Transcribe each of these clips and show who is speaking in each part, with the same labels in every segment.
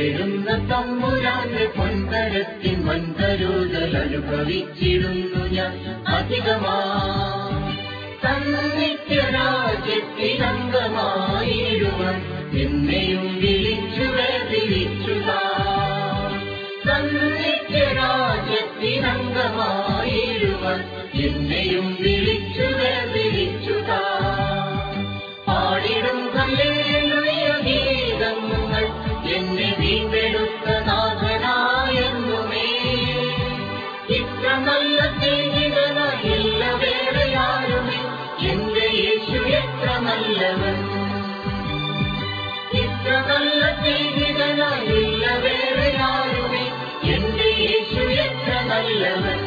Speaker 1: ഉൾപ്പെടുന്ന തമ്പുരാന്റെ പൊൻതരത്തിൻ മന്ദരൂതൽ അനുഭവിച്ചിടുന്നു ഞാൻ. അധികമാ സന്നിത്യരാജ്യത്തിനംഗമായിടുവാൻ എന്നെയും വിളിച്ചു വേദിരിച്ചുതാ സന്നിത്യരാജ്യത്തിനംഗമായിടുവാൻ എന്നെയും നല്ലവൻ ഇത്ര വേറെ ആരുമേ എന്റെ യേശു എത്ര നല്ലവൻ.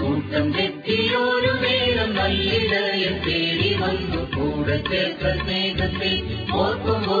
Speaker 1: കൂട്ടം തെറ്റിയൊരു നേരം നല്ലിടയെ തേടി വന്നു. കൂടെ ചേർത്ത ഓർക്കുമ്പോ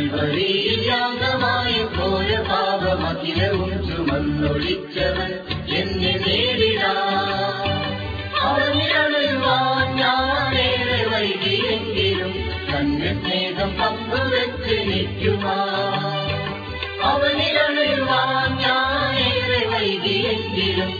Speaker 1: കാൽവരിയിൽ യാഗമായ ഘോര പാപമഖിലവും ചുമന്നൊളിച്ചവൻ എന്നെ നേരിടാ. അവനിടയുവാൻ ഞാനേറെ വൈകിയെങ്കിലും തന്നെ സ്നേഹം പങ്കുവെച്ച് നിൽക്കുമാ. അവനിടയുവാൻ ഞാനേറെ വൈകിയെങ്കിലും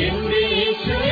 Speaker 1: In the you